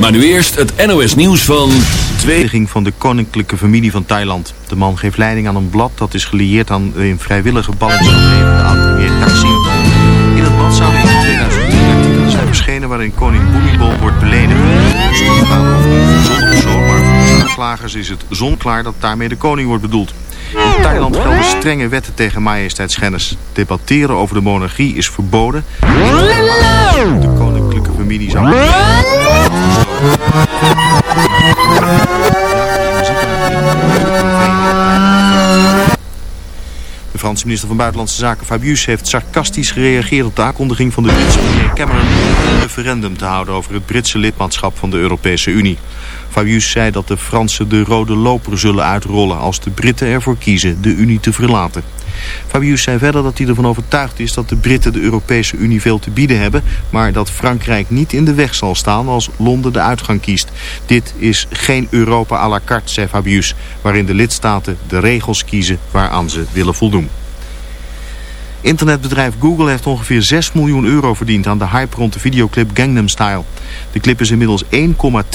Maar nu eerst het NOS nieuws van... Twee... van de koninklijke familie van Thailand. De man geeft leiding aan een blad dat is gelieerd aan de in vrijwillige ballingschap levende oud-premier Taksin. In het blad zou in 2013 zijn verschenen waarin koning Bhumibol wordt beledigd. Een verzonnen persoon, maar voor is het zonklaar dat daarmee de koning wordt bedoeld. In Thailand gelden strenge wetten tegen majesteitsschennis. Debatteren over de monarchie is verboden. De familie zou... De Franse minister van Buitenlandse Zaken Fabius heeft sarcastisch gereageerd op de aankondiging van de Britse premier Cameron een referendum te houden over het Britse lidmaatschap van de Europese Unie. Fabius zei dat de Fransen de rode loper zullen uitrollen als de Britten ervoor kiezen de Unie te verlaten. Fabius zei verder dat hij ervan overtuigd is dat de Britten de Europese Unie veel te bieden hebben, maar dat Frankrijk niet in de weg zal staan als Londen de uitgang kiest. Dit is geen Europa à la carte, zei Fabius, waarin de lidstaten de regels kiezen waaraan ze willen voldoen. Internetbedrijf Google heeft ongeveer 6 miljoen euro verdiend aan de hype rond de videoclip Gangnam Style. De clip is inmiddels 1,2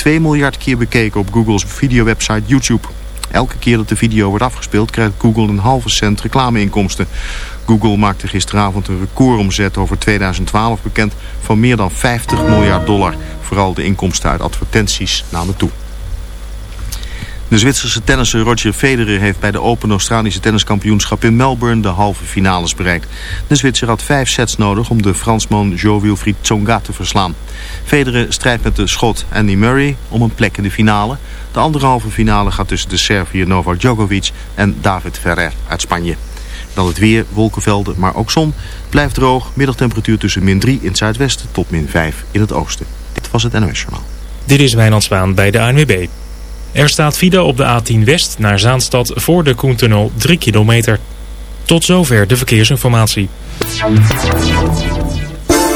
miljard keer bekeken op Googles videowebsite YouTube. Elke keer dat de video wordt afgespeeld krijgt Google een halve cent reclameinkomsten. Google maakte gisteravond een recordomzet over 2012 bekend van meer dan 50 miljard dollar. Vooral de inkomsten uit advertenties namen toe. De Zwitserse tennisser Roger Federer heeft bij de Open Australische Tenniskampioenschap in Melbourne de halve finales bereikt. De Zwitser had vijf sets nodig om de Fransman Jo-Wilfried Tsonga te verslaan. Federer strijdt met de schot Andy Murray om een plek in de finale. De andere halve finale gaat tussen de Serviër Novak Djokovic en David Ferrer uit Spanje. Dan het weer, wolkenvelden, maar ook zon. Blijft droog, middagtemperatuur tussen min 3 in het zuidwesten tot min 5 in het oosten. Dit was het NOS Journaal. Dit is Wijnand Spaan bij de ANWB. Er staat file op de A10 West naar Zaanstad voor de Koentunnel 3 kilometer. Tot zover de verkeersinformatie.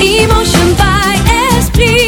Emotion by Esprit.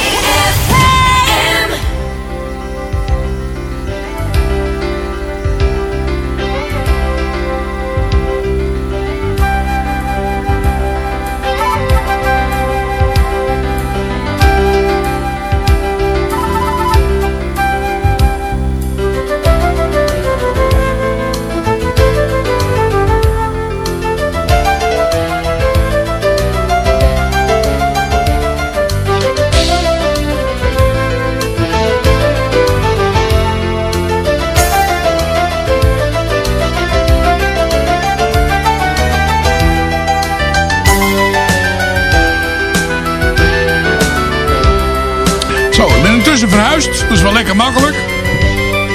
Makkelijk.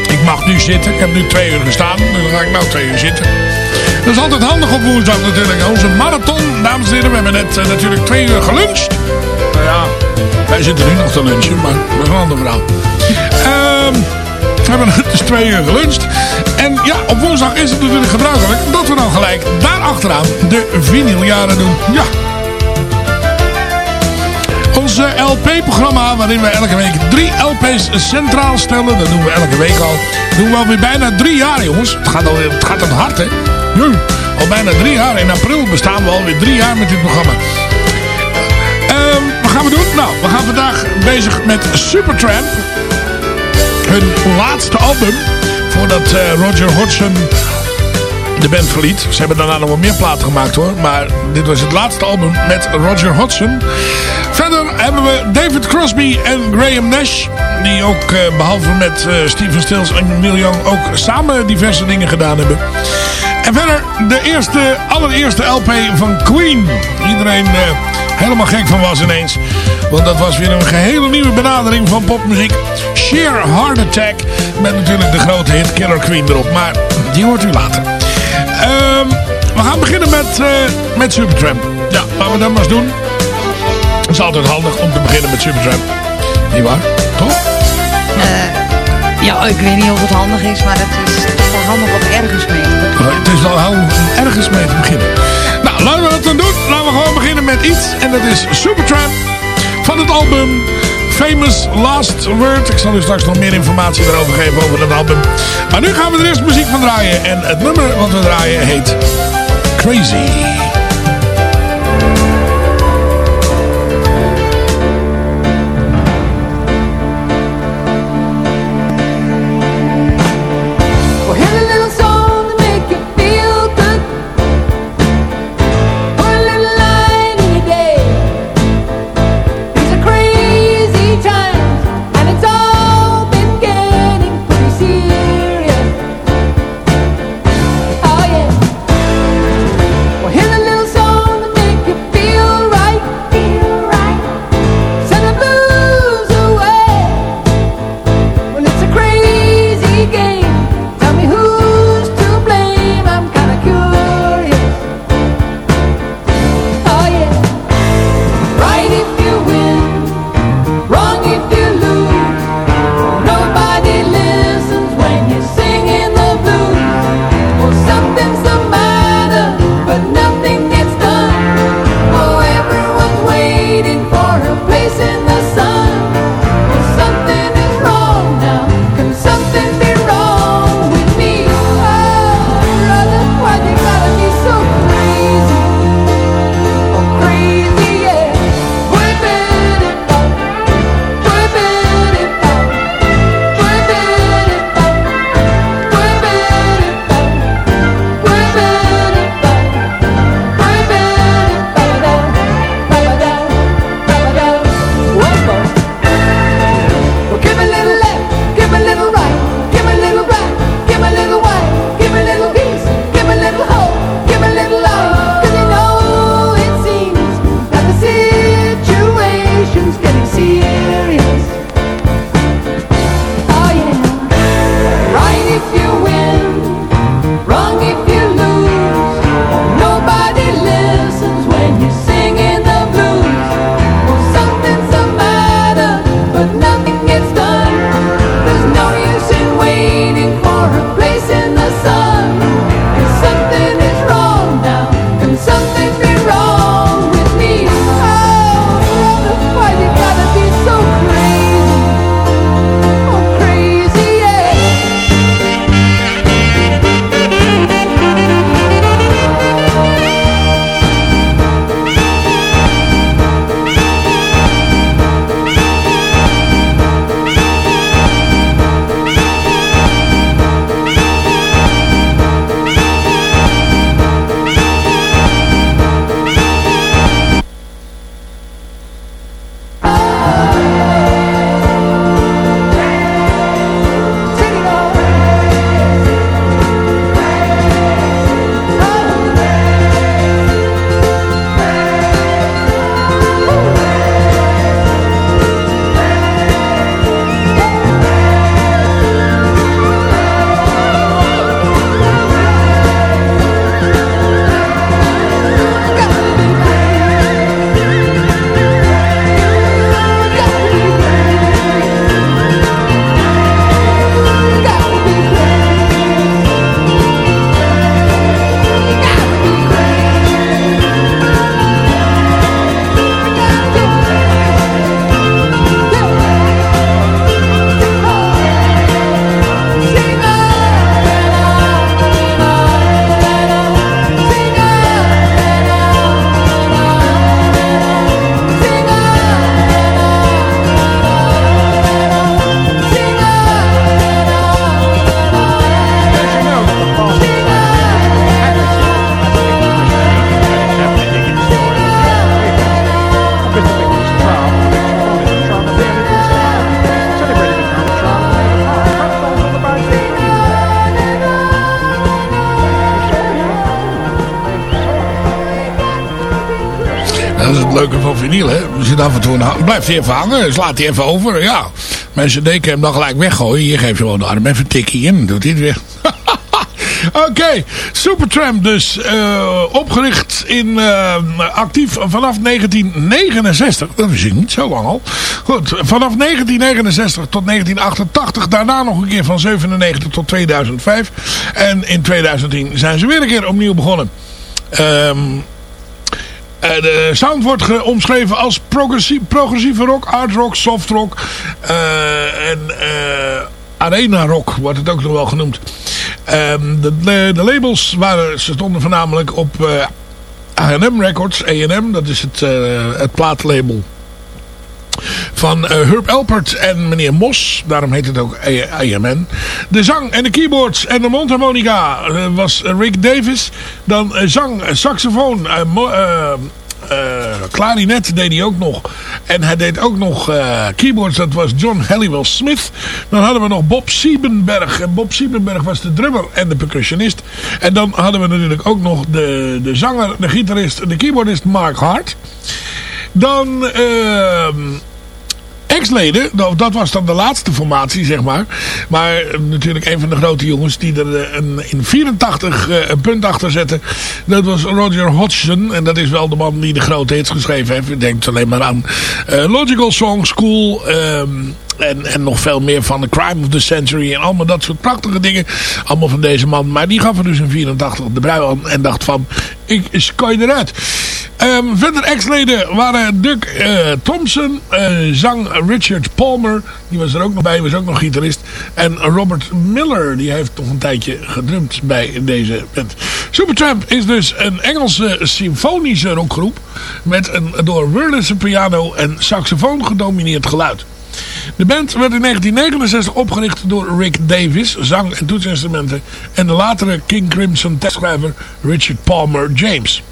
Ik mag nu zitten. Ik heb nu twee uur gestaan. En dan ga ik nou twee uur zitten. Dat is altijd handig op woensdag natuurlijk. Onze marathon, dames en heren. We hebben net eh, natuurlijk twee uur geluncht. Nou ja, wij zitten nu nog te lunchen, maar dat is een andere verhaal. Ehm, we hebben dus twee uur geluncht. En ja, op woensdag is het natuurlijk gebruikelijk dat we dan gelijk daar achteraan de vinyljaren doen. Ja, ons LP-programma waarin we elke week drie LP's centraal stellen. Dat doen we elke week al. Dat doen we alweer bijna drie jaar jongens. Het gaat, al, het gaat aan het hard hè. Al bijna drie jaar. In april bestaan we alweer drie jaar met dit programma. Ehm, wat gaan we doen? Nou, we gaan vandaag bezig met Supertramp. Hun laatste album. Voordat uh, Roger Hodgson de band verliet. Ze hebben daarna nog wel meer platen gemaakt hoor. Maar dit was het laatste album met Roger Hodgson. Hebben we David Crosby en Graham Nash. Die ook uh, behalve met uh, Steven Stills en Neil Young ook samen diverse dingen gedaan hebben. En verder de eerste, allereerste LP van Queen. Iedereen uh, helemaal gek van was ineens. Want dat was weer een gehele nieuwe benadering van popmuziek. Sheer Heart Attack. Met natuurlijk de grote hit Killer Queen erop. Maar die hoort u later. Um, we gaan beginnen met, uh, met Supertramp. Ja, laten we dat maar eens doen. Het is altijd handig om te beginnen met Supertramp. Niet waar? Toch? Uh, ja, ik weet niet of het handig is, maar het is wel handig om ergens mee te beginnen. Uh, het is wel handig om ergens mee te beginnen. Nou, laten we dat dan doen. Laten we gewoon beginnen met iets. En dat is Supertramp van het album Famous Last Word. Ik zal u straks nog meer informatie erover geven over dat album. Maar nu gaan we er eerst muziek van draaien. En het nummer wat we draaien heet Crazy. Even hangen, slaat hij even over. Ja, mensen denken hem dan gelijk weggooien. Hier geef je gewoon de arm even een tikkie in, doet hij het weer. Oké, Supertramp dus. Uh, opgericht in, uh, actief vanaf 1969. Dat is niet zo lang al. Goed, vanaf 1969 tot 1988. Daarna nog een keer van 97 tot 2005. En in 2010 zijn ze weer een keer opnieuw begonnen. Um, de sound wordt omschreven als progressieve, progressieve rock, hard rock, soft rock uh, en uh, arena rock wordt het ook nog wel genoemd. Um, de, de, labels waren, ze stonden voornamelijk op A&M Records, A&M, dat is het, het plaatlabel van uh, Herb Elpert en meneer Mos. Daarom heet het ook AMN. De zang en de keyboards en de mondharmonica uh, was Rick Davis. Dan uh, zang, saxofoon, klarinet deed hij ook nog. En hij deed ook nog keyboards, dat was John Halliwell Smith. Dan hadden we nog Bob Siebenberg. En Bob Siebenberg was de drummer en de percussionist. En dan hadden we natuurlijk ook nog de, de zanger, de gitarist de keyboardist Mark Hart. Dan ehm, ex-leden, nou, dat was dan de laatste formatie, zeg maar. Maar eh, natuurlijk een van de grote jongens die er eh, een, in 84 uh, een punt achter zetten. Dat was Roger Hodgson. En dat is wel de man die de grote hits geschreven heeft. Ik denk alleen maar aan uh, Logical Song School... Um, en, en nog veel meer van The Crime of the Century. En allemaal dat soort prachtige dingen. Allemaal van deze man. Maar die gaf er dus in 84 de brui aan. En dacht van, ik je eruit. Um, verder ex-leden waren Duck uh, Thompson. Uh, zang Richard Palmer. Die was er ook nog bij. Was ook nog gitarist. En Robert Miller. Die heeft toch een tijdje gedrumd bij deze band. Supertramp is dus een Engelse symfonische rockgroep. Met een door Wurlitzer piano en saxofoon gedomineerd geluid. De band werd in 1969 opgericht door Rick Davis, zang- en toetsinstrumenten, en de latere King Crimson tekstschrijver Richard Palmer James.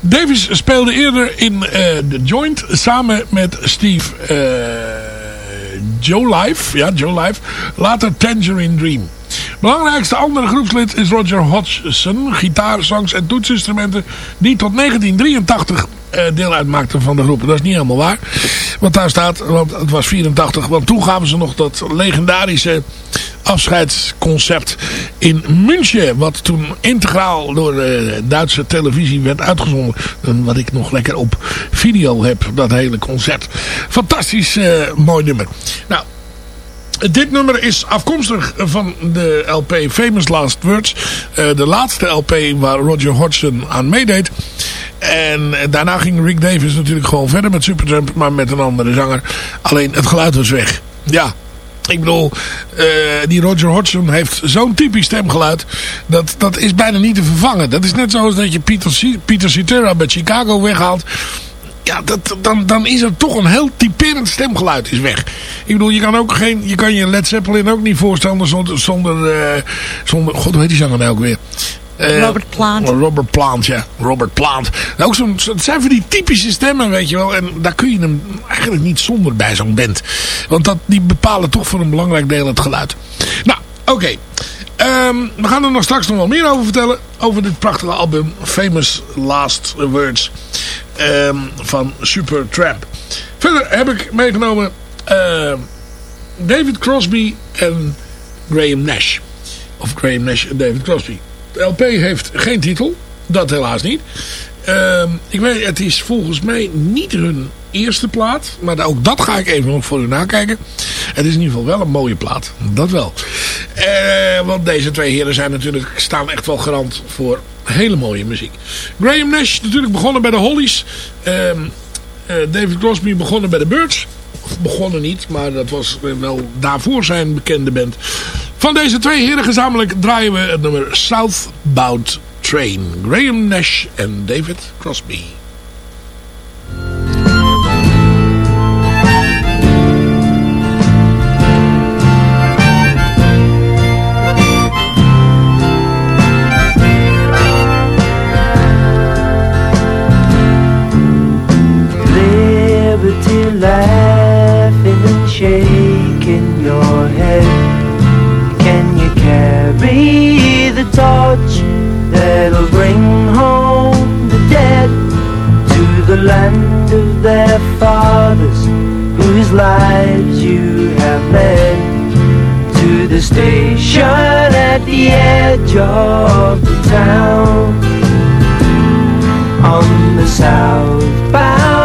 Davis speelde eerder in uh, The Joint samen met Steve uh, Joe Life, ja Joe Life, later Tangerine Dream. Belangrijkste andere groepslid is Roger Hodgson, gitaar, zangs en toetsinstrumenten, die tot 1983 uh, deel uitmaakte van de groep. Dat is niet helemaal waar. Want daar staat, want het was 84, want toen gaven ze nog dat legendarische afscheidsconcert in München. Wat toen integraal door de Duitse televisie werd uitgezonden. Wat ik nog lekker op video heb, dat hele concert. Fantastisch uh, mooi nummer. Nou, dit nummer is afkomstig van de LP Famous Last Words. Uh, de laatste LP waar Roger Hodgson aan meedeed. En daarna ging Rick Davis natuurlijk gewoon verder met Supertramp. Maar met een andere zanger. Alleen het geluid was weg. Ja, ik bedoel, uh, die Roger Hodgson heeft zo'n typisch stemgeluid. Dat, dat is bijna niet te vervangen. Dat is net zoals dat je Peter, Peter Cetera bij Chicago weghaalt ja, dat, dan, dan is er toch een heel typerend stemgeluid is weg. Ik bedoel, je kan ook geen, je kan je Led Zeppelin ook niet voorstellen zonder, zonder, uh, zonder god, hoe heet die zanger nou ook weer? Uh, Robert Plant. Robert Plant, ja. Robert Plant. Ook zo'n, het zijn van die typische stemmen, weet je wel. En daar kun je hem eigenlijk niet zonder bij zo'n band. Want dat, die bepalen toch voor een belangrijk deel het geluid. Nou, oké. Okay. Um, we gaan er nog straks nog wel meer over vertellen. Over dit prachtige album. Famous Last Words. Um, van Supertramp. Verder heb ik meegenomen uh, David Crosby en Graham Nash. Of Graham Nash en David Crosby. De LP heeft geen titel. Dat helaas niet. Ik weet, het is volgens mij niet hun eerste plaat. Maar ook dat ga ik even voor u nakijken. Het is in ieder geval wel een mooie plaat. Dat wel. Uh, want deze twee heren zijn natuurlijk, staan echt wel garant voor hele mooie muziek. Graham Nash natuurlijk begonnen bij de Hollies. Uh, uh, David Crosby begonnen bij de Birds. Of begonnen niet, maar dat was wel daarvoor zijn bekende band. Van deze twee heren gezamenlijk draaien we het nummer Southbound Train. Graham Nash en David Crosby. Lives you have led, to the station at the edge of the town. On the southbound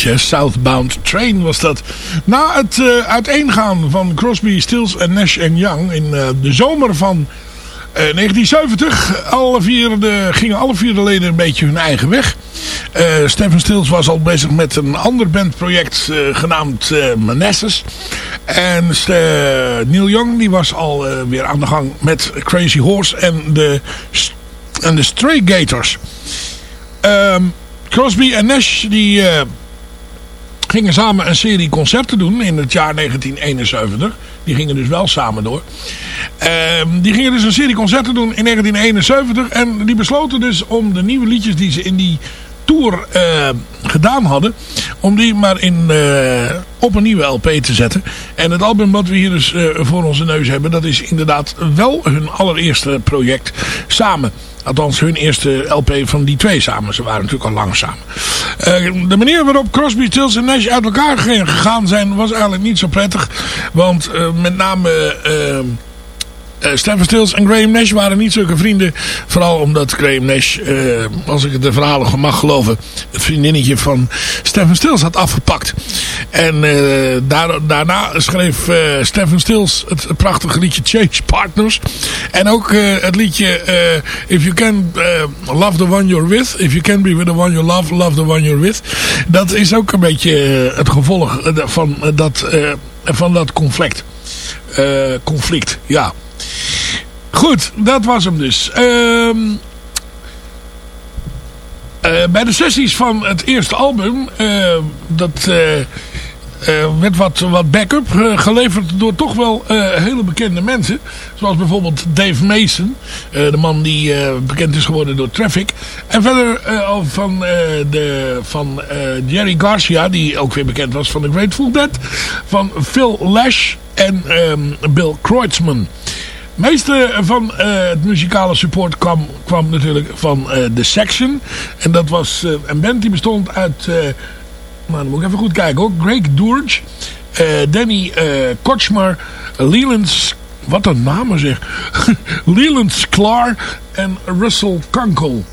Southbound Train was dat. Na het eh, uiteengaan van Crosby, Stills en Nash Young in eh, de zomer van eh, 1970 alle vier de, gingen alle vier de leden een beetje hun eigen weg. Eh Stephen Stills was al bezig met een ander bandproject eh, genaamd eh, Manassas. En eh, Neil Young die was al eh, weer aan de gang met Crazy Horse en de, en de Stray Gators. Ehm, Crosby en Nash die eh, gingen samen een serie concerten doen in het jaar 1971. Die gingen dus wel samen door. Ehm, die gingen dus een serie concerten doen in 1971. En die besloten dus om de nieuwe liedjes die ze in die tour eh, gedaan hadden. Om die maar in, eh, op een nieuwe LP te zetten. En het album wat we hier dus eh, voor onze neus hebben. Dat is inderdaad wel hun allereerste project samen. Althans hun eerste LP van die twee samen. Ze waren natuurlijk al lang samen. Eh, de manier waarop Crosby, Stills en Nash uit elkaar gegaan zijn was eigenlijk niet zo prettig. Want eh, met name... eh, Stephen Stills en Graham Nash waren niet zulke vrienden. Vooral omdat Graham Nash, eh, als ik de verhalen mag geloven, het vriendinnetje van Stephen Stills had afgepakt. En eh, daar, daarna schreef eh Stephen Stills het prachtige liedje Change Partners. En ook het liedje If You Can Love the One You're With. If You Can Be With the One You Love, Love the One You're With. Dat is ook een beetje het gevolg van, dat, van dat conflict. conflict. Ja. Goed, dat was hem dus. Ehm eh, bij de sessies van het eerste album, eh, dat eh, eh, werd wat, wat backup geleverd door toch wel hele bekende mensen. Zoals bijvoorbeeld Dave Mason, de man die bekend is geworden door Traffic. En verder van, de, van Jerry Garcia, die ook weer bekend was van The Grateful Dead. Van Phil Lash en ehm, Bill Kreutzmann. Meeste van eh, het muzikale support kwam, kwam natuurlijk van eh The Section. En dat was eh, een band die bestond uit... eh nou, dan moet ik even goed kijken hoor. Greg Dourge, eh, Danny eh Kochmar, Leland... Wat een namen zeg. Leland Sklar en Russell Kunkel.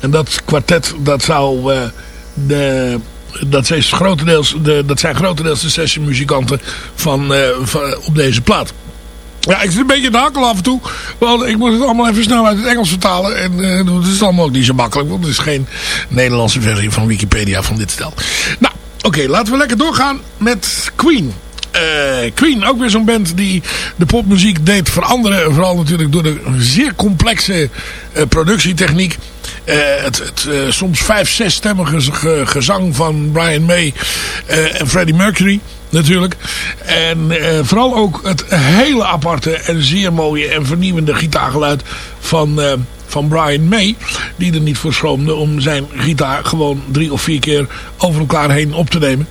En dat kwartet, dat zou... eh, de, dat, zijn grotendeels, de, dat zijn grotendeels de sessionmuzikanten van, eh, van, op deze plaat. Ja, ik zit een beetje in de hakkel af en toe. Want ik moet het allemaal even snel uit het Engels vertalen. En eh, dat is allemaal ook niet zo makkelijk. Want het is geen Nederlandse versie van Wikipedia van dit stel. Nou, oké. laten we lekker doorgaan met Queen. Eh, Queen, ook weer zo'n band die de popmuziek deed veranderen. Vooral natuurlijk door de zeer complexe eh, productietechniek. Het het soms vijf, zesstemmige ge- gezang van Brian May en Freddie Mercury natuurlijk. En eh, vooral ook het hele aparte en zeer mooie en vernieuwende gitaargeluid van, eh, van Brian May. Die er niet voor schroomde om zijn gitaar gewoon drie of vier keer over elkaar heen op te nemen.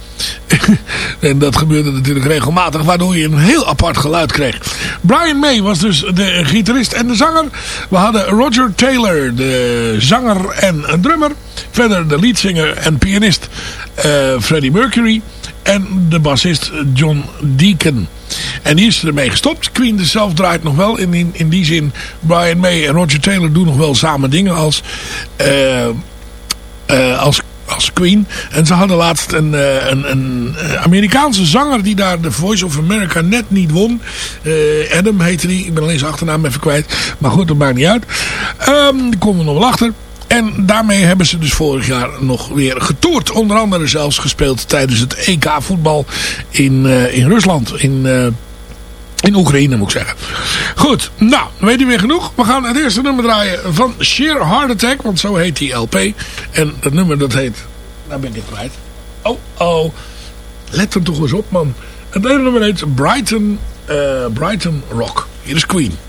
en dat gebeurde natuurlijk regelmatig, waardoor je een heel apart geluid kreeg. Brian May was dus de gitarist en de zanger. We hadden Roger Taylor, de zanger en een drummer. Verder de leadzanger en pianist eh, Freddie Mercury. En de bassist John Deacon. En die is ermee gestopt. Queen zelf draait nog wel. In, in, in die zin, Brian May en Roger Taylor doen nog wel samen dingen als, eh, eh, als, als Queen. En ze hadden laatst een, eh, een, een Amerikaanse zanger die daar de Voice of America net niet won. Adam heette die. Ik ben alleen zijn achternaam even kwijt. Maar goed, dat maakt niet uit. Die komen we nog wel achter. En daarmee hebben ze dus vorig jaar nog weer getoerd. Onder andere zelfs gespeeld tijdens het EK voetbal in, eh, in Rusland. In, eh, in Oekraïne moet ik zeggen. Goed, nou, weet u weer genoeg. We gaan het eerste nummer draaien van Sheer Heart Attack. Want zo heet die LP. En dat nummer dat heet... Daar ben ik kwijt. Oh, oh. Let er toch eens op, man. Het ene nummer heet Brighton, eh, Brighton Rock. Hier is Queen.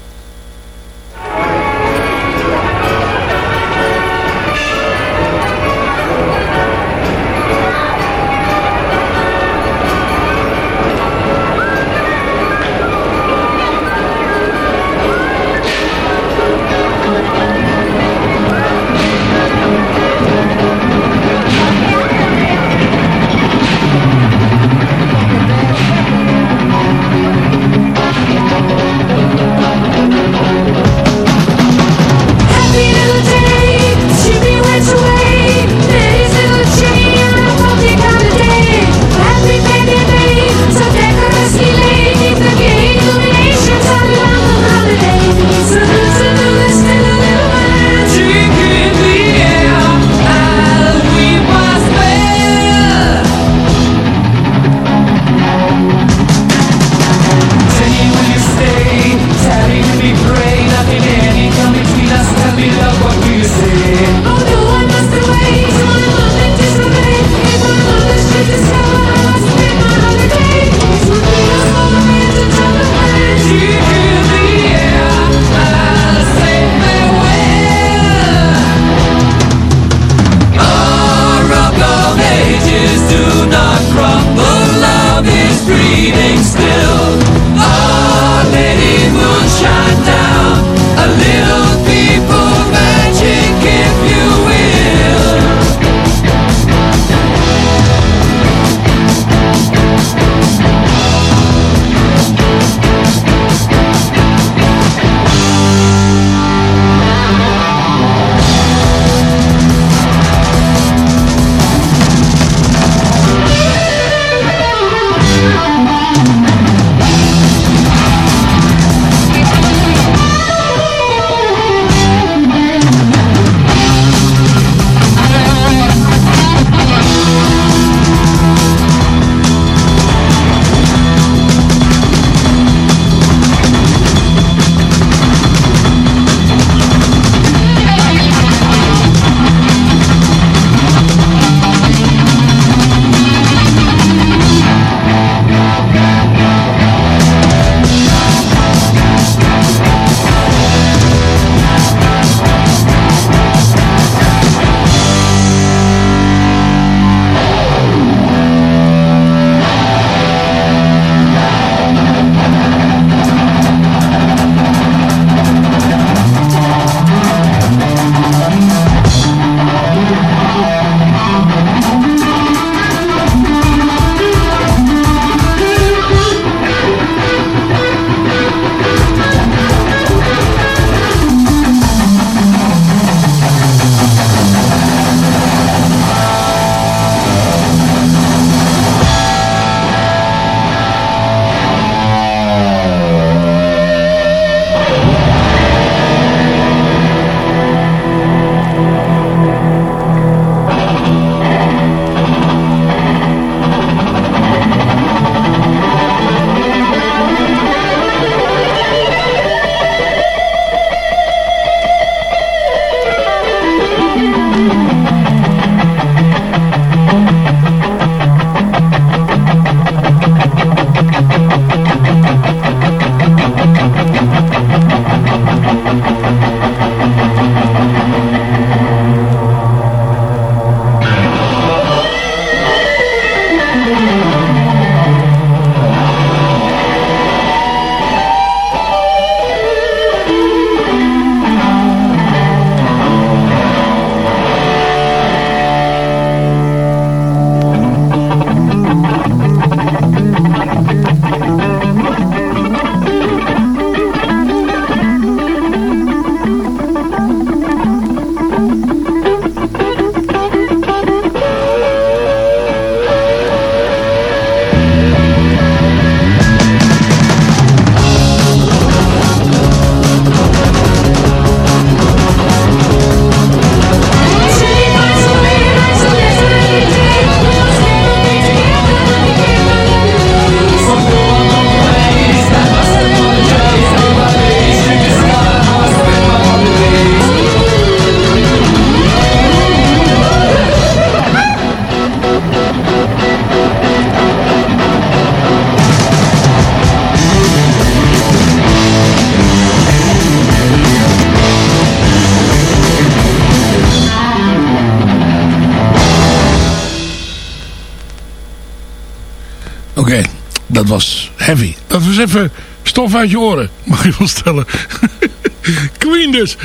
Heavy. Dat was even stof uit je oren, mag je wel stellen. Queen dus.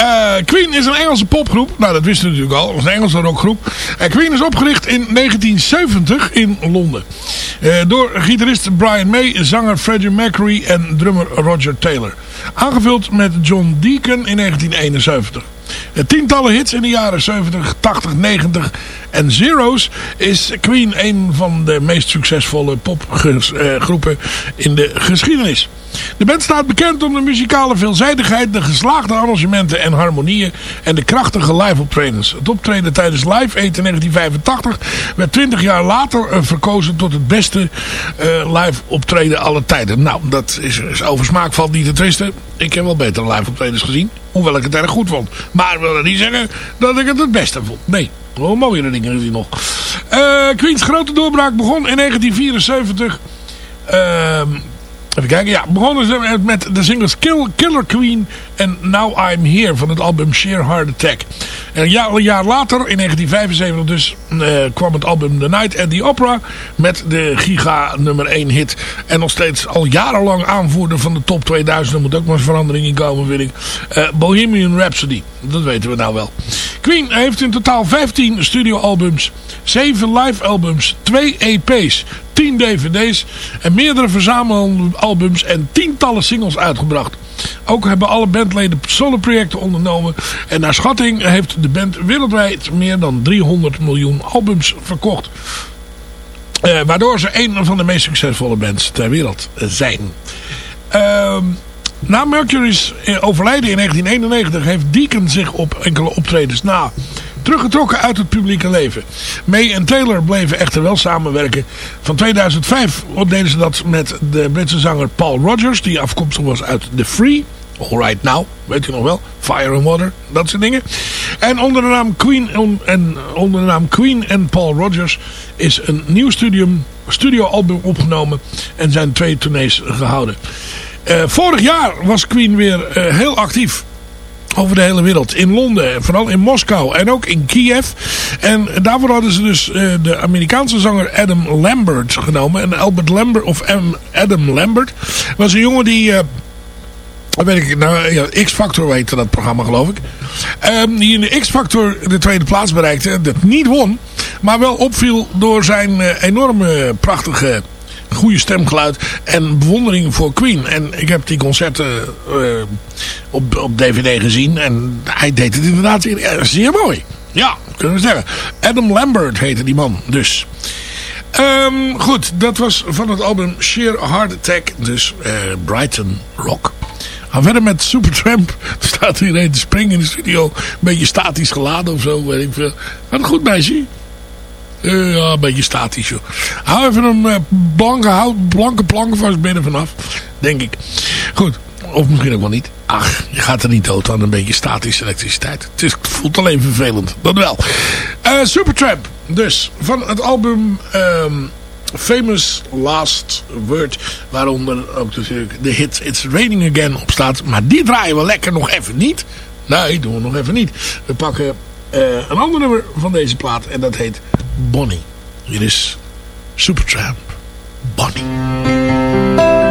Uh, Queen is een Engelse popgroep. Nou, dat wisten we natuurlijk al. Een Engelse rockgroep. Uh, Queen is opgericht in 1970 in Londen. Uh, door gitarist Brian May, zanger Freddie Mercury en drummer Roger Taylor. Aangevuld met John Deacon in 1971. Tientallen hits in de jaren 70, 80, 90 en zero's is Queen een van de meest succesvolle popgroepen in de geschiedenis. De band staat bekend om de muzikale veelzijdigheid, de geslaagde arrangementen en harmonieën en de krachtige live optredens. Het optreden tijdens Live in 1985 werd 20 jaar later eh, verkozen tot het beste uh, live optreden aller tijden. Nou, dat is, is over smaak valt niet te twisten. Ik heb wel betere live optredens gezien, hoewel ik het erg goed vond. Maar wil dat niet zeggen dat ik het het beste vond. Nee, wel mooiere dingen gezien nog. Uh, Queen's grote doorbraak begon in 1974... Uh, Even kijken, ja, begonnen ze met de singles Kill, Killer Queen en Now I'm Here van het album Sheer Heart Attack. En een jaar, een jaar later, in 1975 dus, uh, kwam het album The Night at the Opera met de giga nummer 1 hit. En nog steeds al jarenlang aanvoerder van de top 2000. Er moet ook maar eens verandering in komen, vind ik. Uh, Bohemian Rhapsody, dat weten we nou wel. Queen heeft in totaal 15 studioalbums, 7 live albums, 2 EP's, 10 dvd's en meerdere verzamelalbums en tientallen singles uitgebracht. Ook hebben alle bandleden solo-projecten ondernomen. En naar schatting heeft de band wereldwijd meer dan 300 miljoen albums verkocht. Uh, waardoor ze een van de meest succesvolle bands ter wereld zijn. Uh, na Mercury's overlijden in 1991 heeft Deacon zich op enkele optredens na teruggetrokken uit het publieke leven. May en Taylor bleven echter wel samenwerken. Van 2005 deden ze dat met de Britse zanger Paul Rogers, die afkomstig was uit The Free. Alright Now, weet je nog wel. Fire and Water, dat soort dingen. En onder de naam Queen en, onder de naam Queen en Paul Rogers is een nieuw studium, studioalbum opgenomen en zijn twee tournees gehouden. Uh, vorig jaar was Queen weer uh, heel actief over de hele wereld. In Londen, vooral in Moskou en ook in Kiev. En daarvoor hadden ze dus uh, de Amerikaanse zanger Adam Lambert genomen. En Albert Lambert, of Adam Lambert, was een jongen die... Weet ik, nou, ja, X-Factor heette dat programma geloof ik. Um, die in de X-Factor de tweede plaats bereikte. Dat niet won. Maar wel opviel door zijn uh, enorme prachtige goede stemgeluid en bewondering voor Queen. En ik heb die concerten uh, op, op DVD gezien en hij deed het inderdaad zeer mooi. Ja, kunnen we zeggen. Adam Lambert heette die man dus. Um, goed, dat was van het album Sheer Heart Attack, dus uh, Brighton Rock. Gaan verder met Supertramp. Er staat hier een te springen in de studio. Een beetje statisch geladen of zo, weet ik veel. Het goed, meisje? Uh, ja, een beetje statisch, joh. Hou even een uh, blanke, hout, blanke plank vast binnen vanaf. Denk ik. Goed. Of misschien ook wel niet. Ach, je gaat er niet dood aan een beetje statische elektriciteit. Het, is, het voelt alleen vervelend. Dat wel. Uh, Supertramp. Dus, van het album... Um, Famous Last Word. Waaronder ook natuurlijk de hit It's Raining Again op staat. Maar die draaien we lekker nog even niet. Nee, doen we nog even niet. We pakken uh, een ander nummer van deze plaat. En dat heet Bonnie. Hier is Supertramp. Bonnie.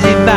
Crazy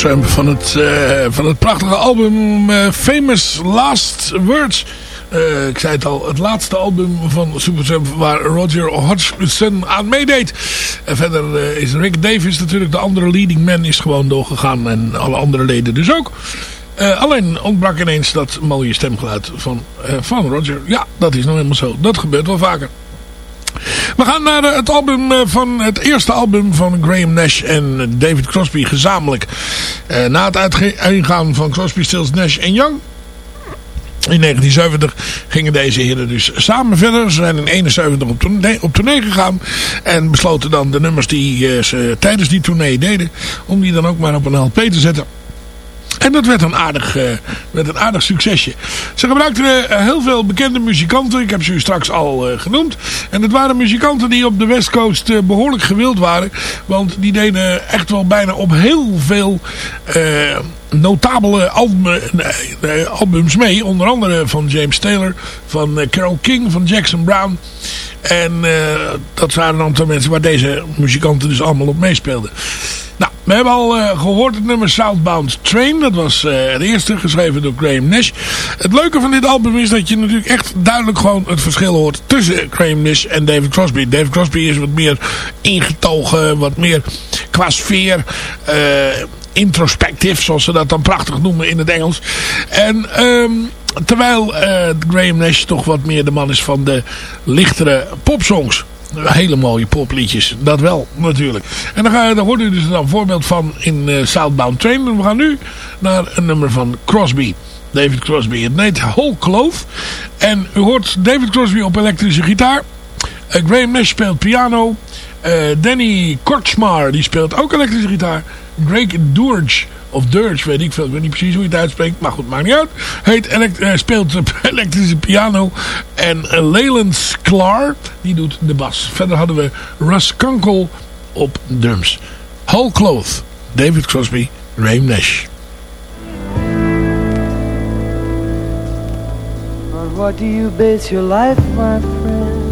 Van het, eh, van het prachtige album eh, Famous Last Words. Eh, ik zei het al, het laatste album van Supertramp waar Roger Hodgson aan meedeed. En verder is Rick Davis natuurlijk de andere leading man is gewoon doorgegaan. En alle andere leden dus ook. Alleen ontbrak ineens dat mooie stemgeluid van, van Roger. Ja, dat is nou helemaal zo. Dat gebeurt wel vaker. We gaan naar het album van het eerste album van Graham Nash en David Crosby gezamenlijk. Eh, na het uitgaan van Crosby, Stills, Nash en Young in 1970 gingen deze heren dus samen verder. Ze zijn in 71 op tournee, op tournee gegaan. En besloten dan de nummers die eh, ze tijdens die tournee deden. Om die dan ook maar op een LP te zetten. En dat werd een aardig, eh, werd een aardig succesje. Ze gebruikten eh, heel veel bekende muzikanten. Ik heb ze u straks al eh, genoemd. En het waren muzikanten die op de West Coast eh, behoorlijk gewild waren. Want die deden echt wel bijna op heel veel... notabele album, albums mee. Onder andere van James Taylor, van Carole King, van Jackson Brown. En dat waren een aantal mensen waar deze muzikanten dus allemaal op meespeelden. Nou, we hebben al gehoord het nummer Southbound Train. Dat was het eerste, geschreven door Graham Nash. Het leuke van dit album is dat je natuurlijk echt duidelijk gewoon het verschil hoort tussen Graham Nash en David Crosby. David Crosby is wat meer ingetogen, wat meer qua sfeer introspectief, zoals ze dat dan prachtig noemen in het Engels. En um, terwijl uh, Graham Nash toch wat meer de man is van de lichtere popsongs. Hele mooie popliedjes, dat wel natuurlijk. En dan, ga, dan hoort u dus een voorbeeld van in uh, Southbound Train. We gaan nu naar een nummer van Crosby. David Crosby. Het heet Whole Clove. En u hoort David Crosby op elektrische gitaar. Uh, Graham Nash speelt piano. Uh, Danny Kortsmar die speelt ook elektrische gitaar. Greg Durge, of Durge, weet ik veel. Ik weet niet precies hoe je het uitspreekt. Maar goed, maakt niet uit. Heet uh, speelt elektrische piano. En uh, Leyland Sklar, die doet de bas. Verder hadden we Russ Kunkel op drums. Whole Cloth, David Crosby, Ray Nash. What do you base your life, my friend?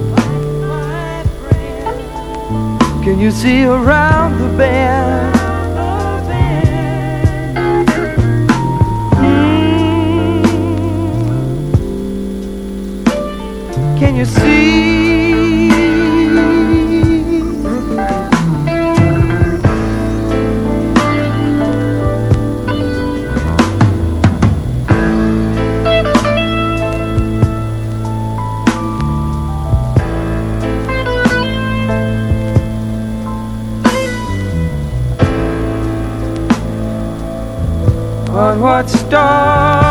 Can you see around the bend? Can you see? On what star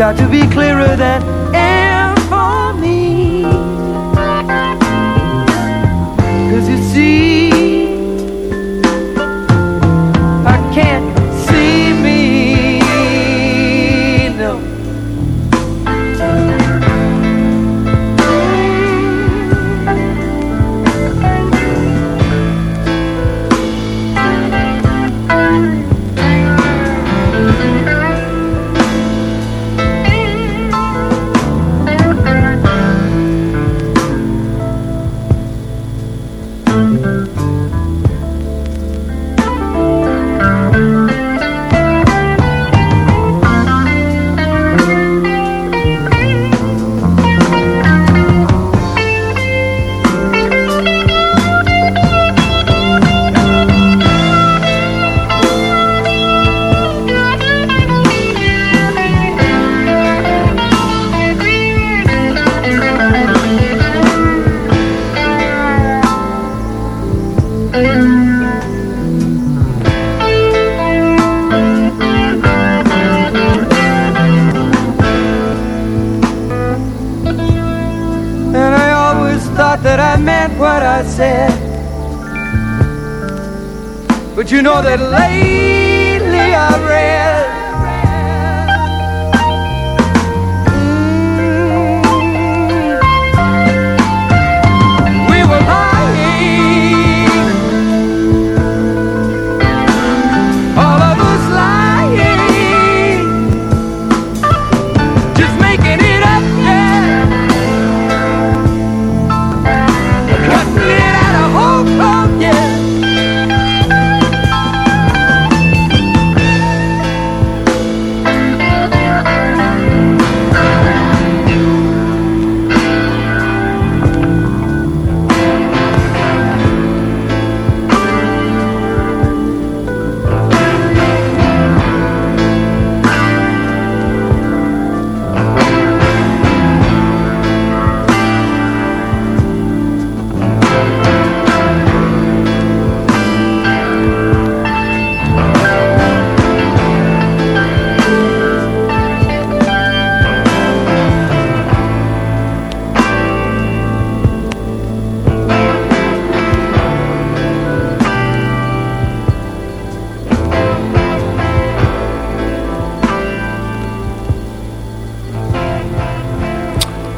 got to be clearer than that.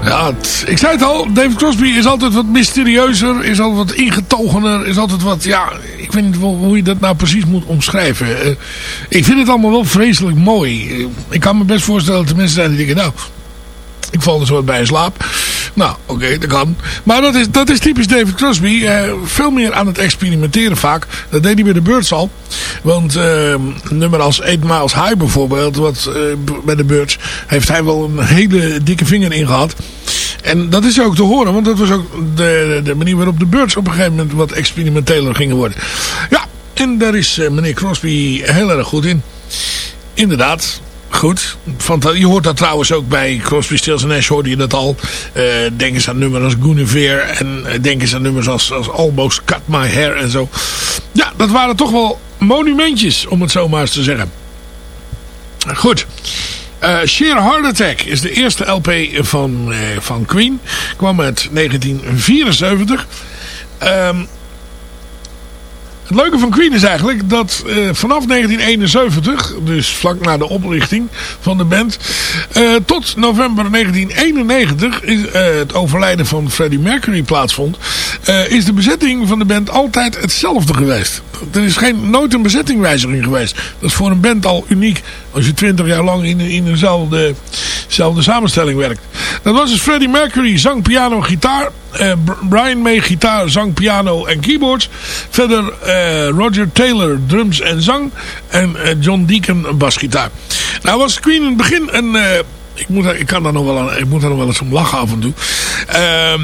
Ja, ik zei het al, David Crosby is altijd wat mysterieuzer, is altijd wat ingetogener, is altijd wat, ja, ik weet niet hoe je dat nou precies moet omschrijven. Eh, ik vind het allemaal wel vreselijk mooi. Ik kan me best voorstellen dat er mensen zijn die denken, nou, ik val er zo bij in slaap. Nou, oké, dat kan. Maar dat is, dat is typisch David Crosby. Eh, veel meer aan het experimenteren vaak. Dat deed hij bij de Birds al. Want eh, een nummer als 8 Miles High bijvoorbeeld, wat, eh, bij de Birds, heeft hij wel een hele dikke vinger in gehad. En dat is ook te horen, want dat was ook de, de manier waarop de Birds op een gegeven moment wat experimenteler gingen worden. Ja, en daar is eh, meneer Crosby heel erg goed in. Inderdaad, goed. Fanta- je hoort dat trouwens ook bij Crosby, Stills Nash hoorde je dat al. Eh, denk eens aan nummers als Guinevere en eh, denk eens aan nummers als, als Almost Cut My Hair en zo. Ja, dat waren toch wel monumentjes, om het zo maar eens te zeggen. Goed. Eh Sheer Heart Attack is de eerste LP van, eh, van Queen. Kwam uit 1974. Ehm het leuke van Queen is eigenlijk dat eh, vanaf 1971, dus vlak na de oprichting van de band, eh, tot november 1991, is, eh, het overlijden van Freddie Mercury plaatsvond, is de bezetting van de band altijd hetzelfde geweest. Er is geen, nooit een bezettingwijziging geweest. Dat is voor een band al uniek als je 20 jaar lang in, in eenzelfde zelfde samenstelling werkt. Dat was dus Freddie Mercury, zang, piano, gitaar. Eh, Br- Brian May, gitaar, zang, piano en keyboards. Verder eh, Roger Taylor, drums en zang. En eh, John Deacon, basgitaar. Nou was Queen in het begin een... ik, moet, ik, kan daar nog wel ik moet daar nog wel eens om lachen af en toe. Ehm,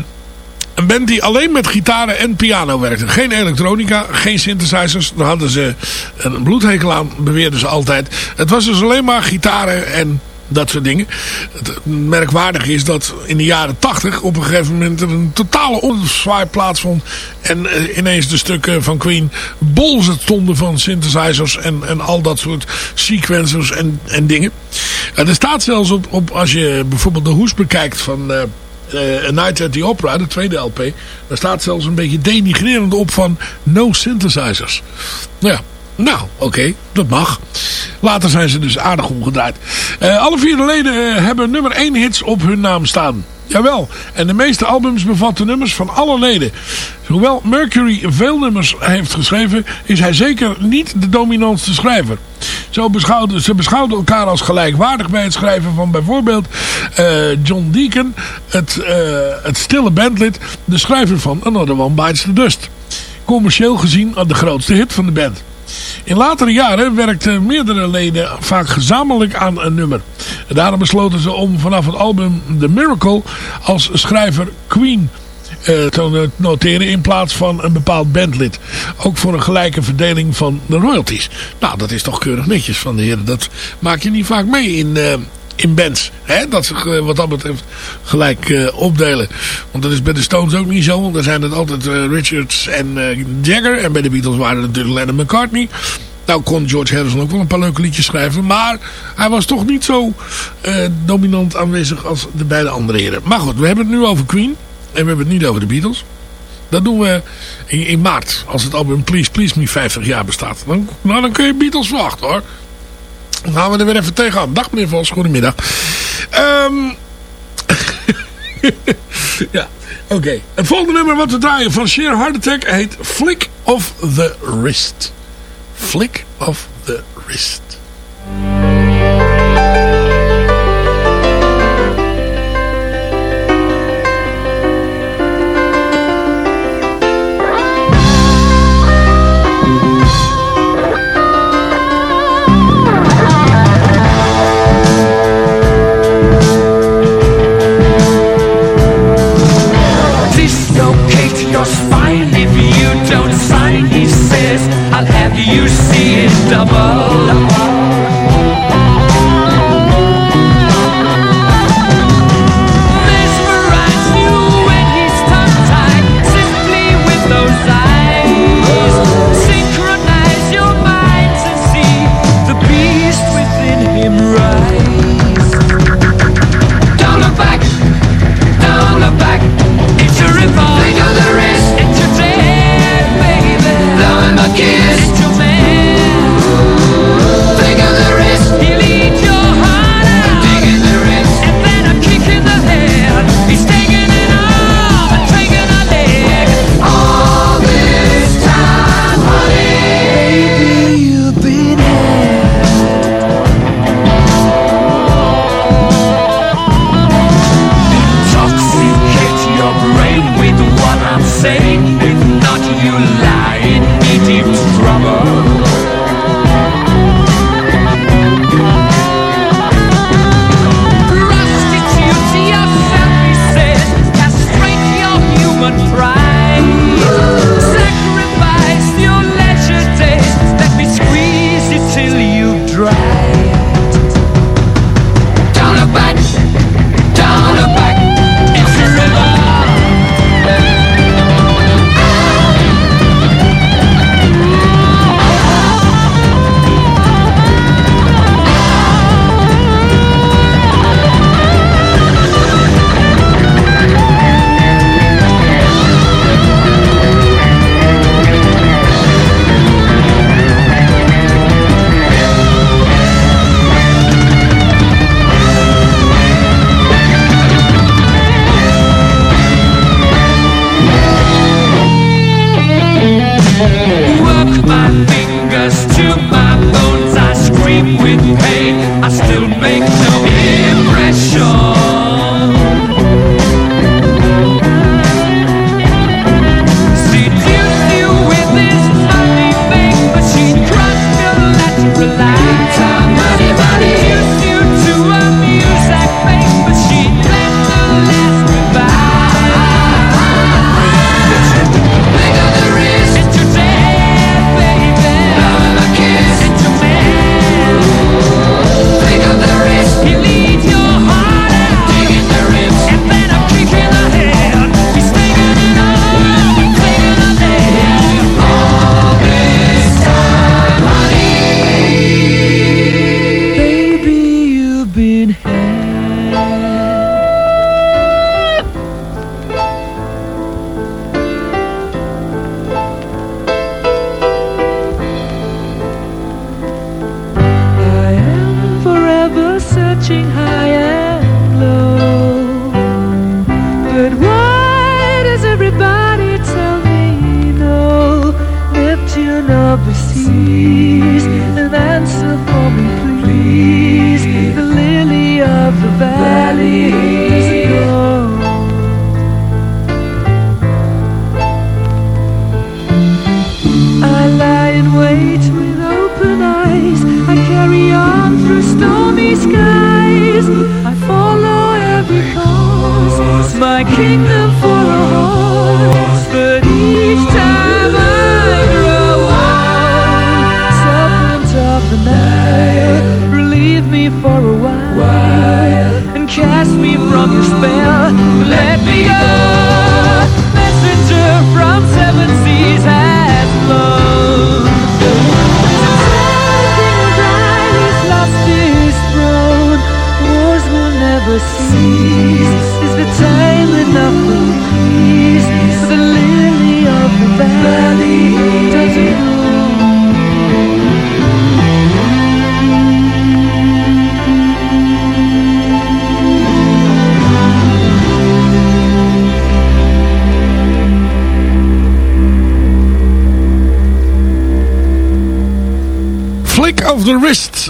een band die alleen met gitaren en piano werkte. Geen elektronica, geen synthesizers. Daar hadden ze een bloedhekel aan, beweerden ze altijd. Het was dus alleen maar gitaren en dat soort dingen. Het merkwaardige is dat in de jaren 80 op een gegeven moment er een totale omzwaai plaatsvond. En eh, ineens de stukken van Queen bol stonden van synthesizers en, en al dat soort sequencers en, en dingen. Er staat zelfs op, op, als je bijvoorbeeld de hoes bekijkt van... eh, A Night at the Opera, de tweede LP. Daar staat zelfs een beetje denigrerend op van no synthesizers. Nou ja, nou oké, dat mag. Later zijn ze dus aardig omgedraaid. Eh, alle vier de leden eh, hebben nummer 1 hits op hun naam staan. Jawel, en de meeste albums bevatten nummers van alle leden. Hoewel Mercury veel nummers heeft geschreven, is hij zeker niet de dominantste schrijver. Zo beschouwden, ze beschouwden elkaar als gelijkwaardig bij het schrijven van bijvoorbeeld eh, John Deacon, het, het stille bandlid, de schrijver van Another One Bites the Dust. Commercieel gezien de grootste hit van de band. In latere jaren werkten meerdere leden vaak gezamenlijk aan een nummer. Daarom besloten ze om vanaf het album The Miracle als schrijver Queen eh, te noteren in plaats van een bepaald bandlid. Ook voor een gelijke verdeling van de royalties. Nou, dat is toch keurig netjes van de heren. Dat maak je niet vaak mee in, eh, in bands. Hè? Dat ze eh, wat dat betreft gelijk eh, opdelen. Want dat is bij de Stones ook niet zo. Want daar zijn het altijd eh, Richards en Jagger. En bij de Beatles waren het natuurlijk Lennon McCartney. Nou kon George Harrison ook wel een paar leuke liedjes schrijven. Maar hij was toch niet zo dominant aanwezig als de beide andere heren. Maar goed, we hebben het nu over Queen. En we hebben het niet over de Beatles. Dat doen we in, in maart. Als het album Please Please Me 50 jaar bestaat. Dan, nou, dan kun je Beatles wachten hoor. Dan gaan we er weer even tegenaan. Dag meneer Vos, goedemiddag. Ehm ja, oké. Het volgende nummer wat we draaien van Sheer Heart Attack heet Flick of the Wrist. Flick of the Wrist.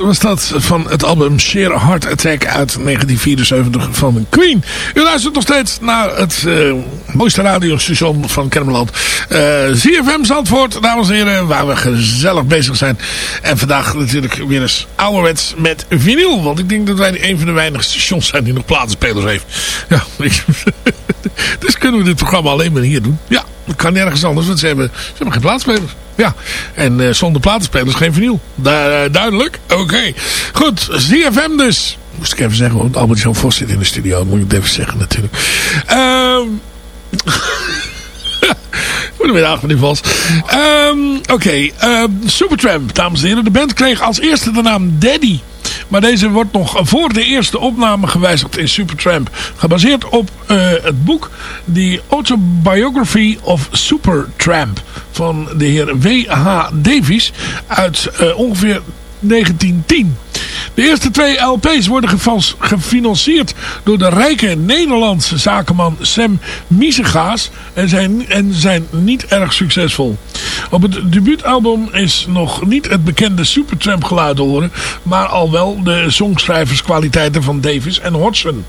Was dat van het album Sheer Heart Attack uit 1974 van Queen. U luistert nog steeds naar het eh, mooiste radiostation van Kermeland. Uh, ZFM Zandvoort, dames en heren, waar we gezellig bezig zijn. En vandaag natuurlijk weer eens ouderwets met vinyl. Want ik denk dat wij een van de weinige stations zijn die nog platenspelers heeft. Ja, dus kunnen we dit programma alleen maar hier doen. Ja, kan nergens anders, want ze hebben, ze hebben geen platenspelers. Ja, en eh, zonder platenspelers geen. Du- eh, duidelijk? Oké. Goed, ZFM dus. Moest ik even zeggen, want Albert Jan Vos zit in de studio. Moet ik even zeggen natuurlijk. Ehm... Goedemiddag, meneer Vos. Ehm, Oké, ehm, Supertramp, dames en heren. De band kreeg als eerste de naam Daddy. Maar deze wordt nog voor de eerste opname gewijzigd in Supertramp. Gebaseerd op eh, het boek The Autobiography of Supertramp van de heer W.H. Davies uit eh, ongeveer 1910. De eerste twee LP's worden gefinancierd door de rijke Nederlandse zakenman Sam Miesegaas en zijn, en zijn niet erg succesvol. Op het debuutalbum is nog niet het bekende Supertramp geluid te horen, maar al wel de songschrijverskwaliteiten van Davis en Hodgson.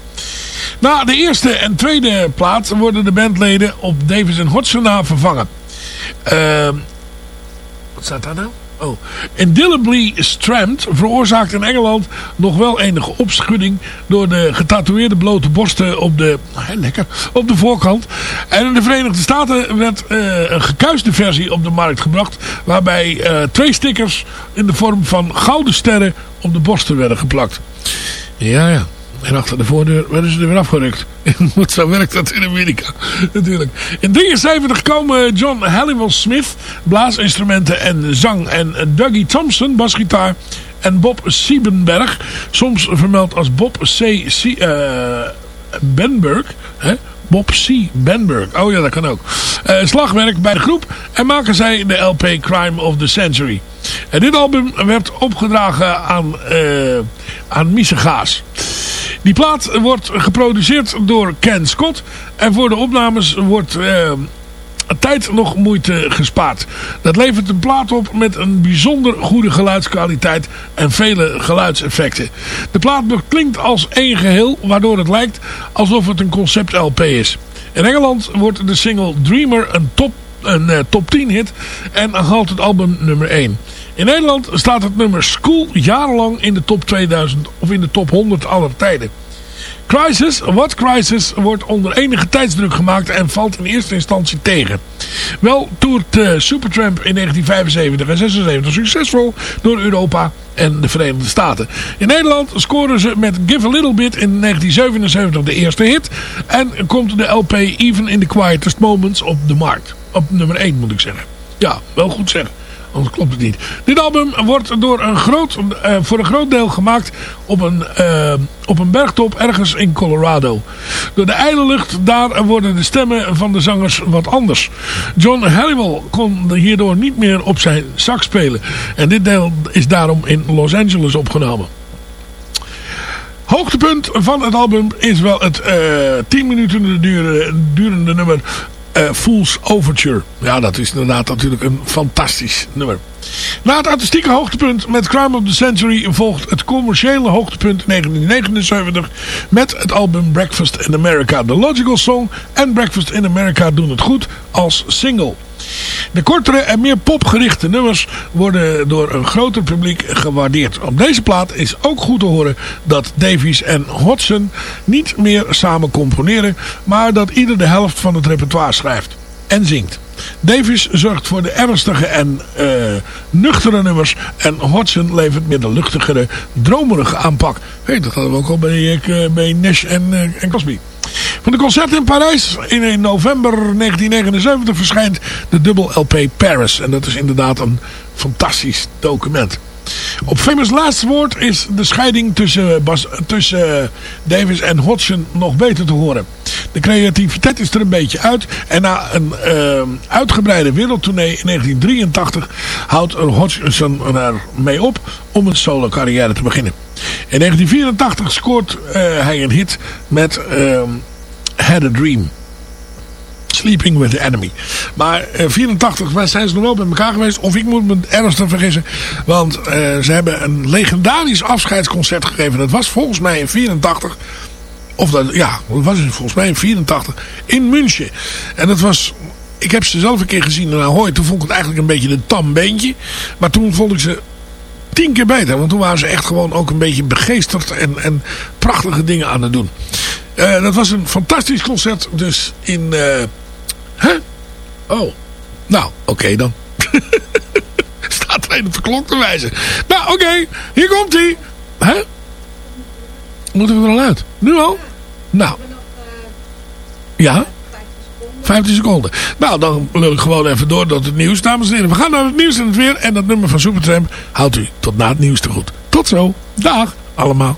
Na de eerste en tweede plaat worden de bandleden op Davis en Hodgson na vervangen. Ehm wat staat daar nou? Oh. Indelibly Stramped veroorzaakt in Engeland nog wel enige opschudding door de getatoeëerde blote borsten op de, hè, lekker, op de voorkant. En in de Verenigde Staten werd eh, een gekuiste versie op de markt gebracht. Waarbij eh, twee stickers in de vorm van gouden sterren op de borsten werden geplakt. Ja, ja. En achter de voordeur werden ze er weer afgerukt. Zo werkt dat in Amerika. Natuurlijk. In 73 komen John Halliwell Smith, blaasinstrumenten en zang. En Dougie Thompson, basgitaar. En Bob Siebenberg, soms vermeld als Bob C. C eh, Benberg. Hè? Bob C. Benberg. Oh ja, dat kan ook. Eh, slagwerk bij de groep. En maken zij de LP Crime of the Century. En dit album werd opgedragen aan, eh aan Mise Gaas. Die plaat wordt geproduceerd door Ken Scott. En voor de opnames wordt eh, tijd nog moeite gespaard. Dat levert een plaat op met een bijzonder goede geluidskwaliteit en vele geluidseffecten. De plaat klinkt als één geheel, waardoor het lijkt alsof het een concept LP is. In Engeland wordt de single Dreamer een top, een, eh, top 10 hit en haalt het album nummer 1. In Nederland staat het nummer School jarenlang in de top 2000 of in de top 100 aller tijden. Crisis, What Crisis, wordt onder enige tijdsdruk gemaakt en valt in eerste instantie tegen. Wel toert eh, Supertramp in 1975 en 76 succesvol door Europa en de Verenigde Staten. In Nederland scoren ze met Give a Little Bit in 1977 de eerste hit. En komt de LP Even in the Quietest Moments op de markt. Op nummer 1 moet ik zeggen. Ja, wel goed zeggen. Anders klopt het niet. Dit album wordt door een groot, eh, voor een groot deel gemaakt op een, eh, op een bergtop ergens in Colorado. Door de ijle lucht daar worden de stemmen van de zangers wat anders. John Halliwell kon hierdoor niet meer op zijn sax spelen. En dit deel is daarom in Los Angeles opgenomen. Hoogtepunt van het album is wel het eh 10 minuten durende, durende nummer eh, Fool's Overture. Ja, dat is inderdaad natuurlijk een fantastisch nummer. Na het artistieke hoogtepunt met Crime of the Century volgt het commerciële hoogtepunt 1979 met het album Breakfast in America. The Logical Song en Breakfast in America doen het goed als single. De kortere en meer popgerichte nummers worden door een groter publiek gewaardeerd. Op deze plaat is ook goed te horen dat Davies en Hodgson niet meer samen componeren, maar dat ieder de helft van het repertoire schrijft en zingt. Davies zorgt voor de ernstige en uh, nuchtere nummers. En Hodgson levert meer de luchtigere, dromerige aanpak. Dat hadden we ook al bij, uh, bij Nash en, uh, en Crosby. Van de concert in Parijs in, in november 1979 verschijnt de dubbel LP Paris. En dat is inderdaad een fantastisch document. Op Famous Last Word is de scheiding tussen, Bas, tussen Davis en Hodgson nog beter te horen. De creativiteit is er een beetje uit. En na een uitgebreide wereldtournee in 1983 houdt Hodgson er mee op om een solo carrière te beginnen. In 1984 scoort hij een hit met uh, Had a Dream. Sleeping with the Enemy. Maar uh, 84 zijn ze nog wel bij elkaar geweest. Of ik moet me ernstig vergissen. Want uh, ze hebben een legendarisch afscheidsconcert gegeven. Dat was volgens mij in 84. Of dat, ja, dat was volgens mij in 84. In München. En dat was... Ik heb ze zelf een keer gezien in Ahoy. Toen vond ik het eigenlijk een beetje een tam beentje. Maar toen vond ik ze tien keer beter. Want toen waren ze echt gewoon ook een beetje begeesterd. En, en prachtige dingen aan het doen. Uh, dat was een fantastisch concert. Dus in... Uh? Oh. Nou, oké dan. Staat er een op de klok te. Nou, oké. Hier komt hij. Huh? Moeten we er al uit? Nu al? Nou. Ja? 15 seconden. Nou, dan lul ik gewoon even door tot het nieuws. Dames en heren, we gaan naar het nieuws en het weer. En dat nummer van Supertramp houdt u tot na het nieuws te goed. Tot zo. Dag allemaal.